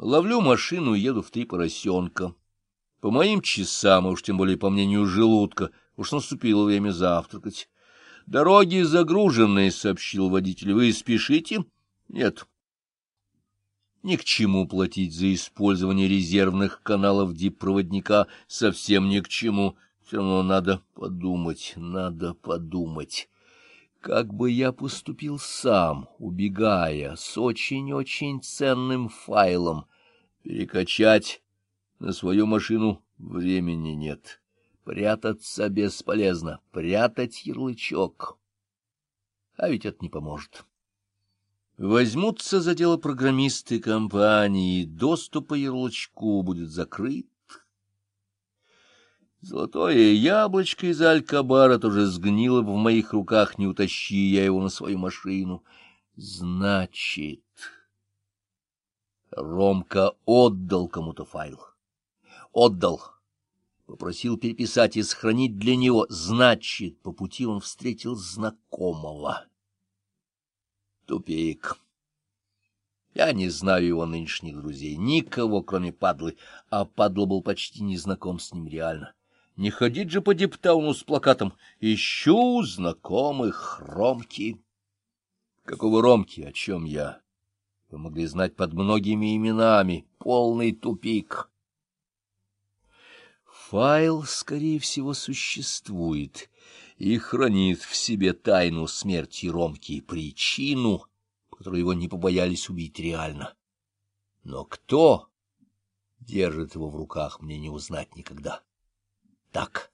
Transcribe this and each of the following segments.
Ловлю машину и еду в три поросенка. По моим часам, а уж тем более по мнению желудка, уж наступило время завтракать. «Дороги загруженные», — сообщил водитель. «Вы спешите?» «Нет». Ни к чему платить за использование резервных каналов диппроводника, совсем ни к чему. Все равно надо подумать, надо подумать. Как бы я поступил сам, убегая с очень-очень ценным файлом? Перекачать на свою машину времени нет. Прятаться бесполезно, прятать ярлычок. А ведь это не поможет. Возьмутся за дело программисты компании, доступ по ярлычку будет закрыт. Золотое яблочко из Алькабара тоже сгнило бы в моих руках, не утащи я его на свою машину. Значит, Ромка отдал кому-то файл. Отдал. Попросил переписать и сохранить для него. Значит, по пути он встретил знакомого. Тупик. Я не знаю его нынешних друзей, никого, кроме Падлы, а Падла был почти незнаком с ним реально. Не ходить же по Диптауну с плакатом «Ищу знакомых Ромки». Какого Ромки, о чем я? Вы могли знать под многими именами. Полный тупик. Файл, скорее всего, существует и хранит в себе тайну смерти Ромки и причину, которую его не побоялись убить реально. Но кто держит его в руках, мне не узнать никогда. Так,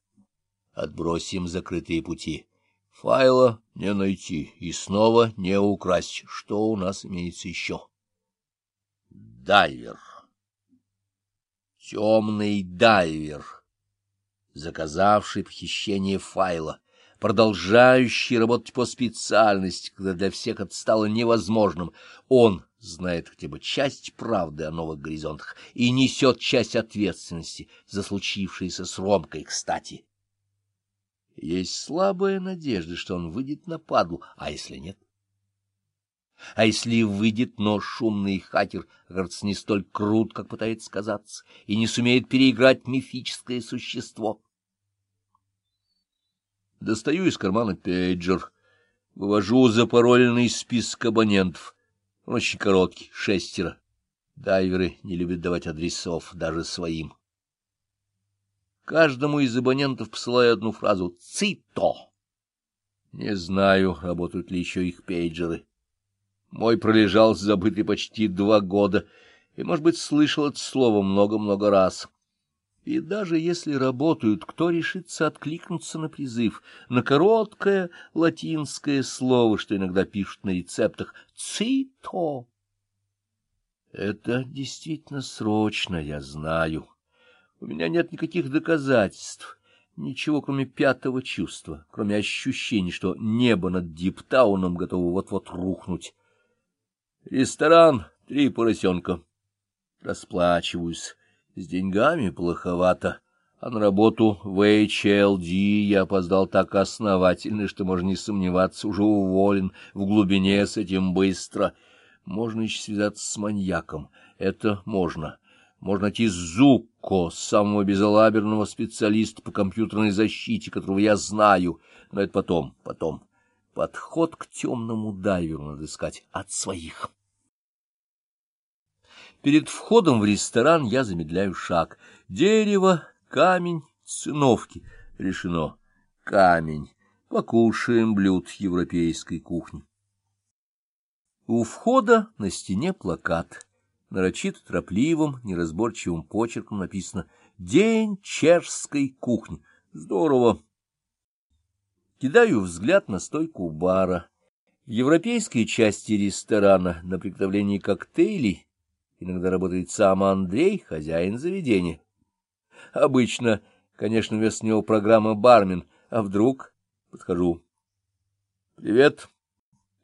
отбросим закрытые пути. Файла не найти и снова не украсть. Что у нас имеется еще? Дайвер. Темный дайвер, заказавший похищение файла продолжающий работать по специальности, когда для всех это стало невозможным. Он знает хотя бы часть правды о новых горизонтах и несет часть ответственности за случившееся с Ромкой, кстати. Есть слабая надежда, что он выйдет на падлу, а если нет? А если выйдет, но шумный хакер кажется не столь крут, как пытается казаться, и не сумеет переиграть мифическое существо — Достаю из кармана пейджер, вывожу запароленный список абонентов. Он очень короткий, шестеро. Дайверы не любят давать адресов, даже своим. Каждому из абонентов посылаю одну фразу «Цито». Не знаю, работают ли еще их пейджеры. Мой пролежал забытый почти два года, и, может быть, слышал это слово много-много раз. И даже если работают, кто решится откликнуться на призыв, на короткое латинское слово, что иногда пишут на рецептах «цито»? Это действительно срочно, я знаю. У меня нет никаких доказательств, ничего, кроме пятого чувства, кроме ощущения, что небо над Диптауном готово вот-вот рухнуть. Ресторан «Три поросенка». Расплачиваюсь. С деньгами плоховато, а на работу в HLD я опоздал так основательно, что, можно не сомневаться, уже уволен в глубине с этим быстро. Можно еще связаться с маньяком. Это можно. Можно найти Зукко, самого безалаберного специалиста по компьютерной защите, которого я знаю. Но это потом, потом. Подход к темному дайверу надо искать от своих. Перед входом в ресторан я замедляю шаг. Дерево, камень, циновки. Решено. Камень. Покушаем блюд европейской кухни. У входа на стене плакат. Нарочито торопливым, неразборчивым почерком написано «День чешской кухни». Здорово. Кидаю взгляд на стойку бара. В европейской части ресторана на приготовлении коктейлей Иногда работает сам Андрей, хозяин заведения. Обычно, конечно, вместо него программа «Бармен», а вдруг подхожу. — Привет,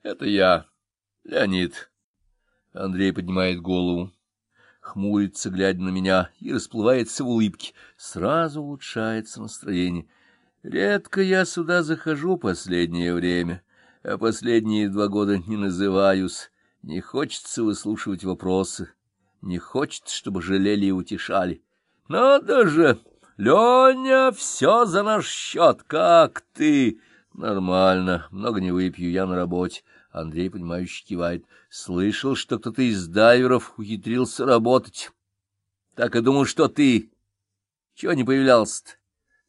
это я, Леонид. Андрей поднимает голову, хмурится, глядя на меня, и расплывается в улыбке. Сразу улучшается настроение. Редко я сюда захожу последнее время, а последние два года не называюсь. Не хочется выслушивать вопросы Не хочет, чтобы жалели и утешали. Надо же! Леня, все за наш счет. Как ты? Нормально. Много не выпью, я на работе. Андрей, понимающе кивает. Слышал, что кто-то из дайверов ухитрился работать. Так и думал, что ты. Чего не появлялся-то?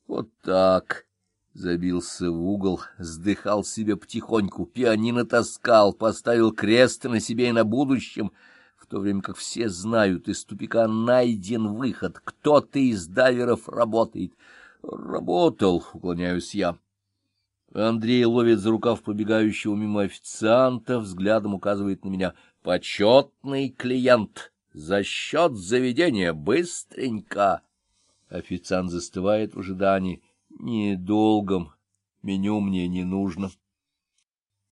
Вот так. Забился в угол, вздыхал себе потихоньку, пианино таскал, поставил крест на себе и на будущем, в то время как все знают, из тупика найден выход, кто-то из дайверов работает. Работал, уклоняюсь я. Андрей ловит за рукав побегающего мимо официанта, взглядом указывает на меня. Почетный клиент, за счет заведения, быстренько. Официант застывает в ожидании недолгом. Меню мне не нужно.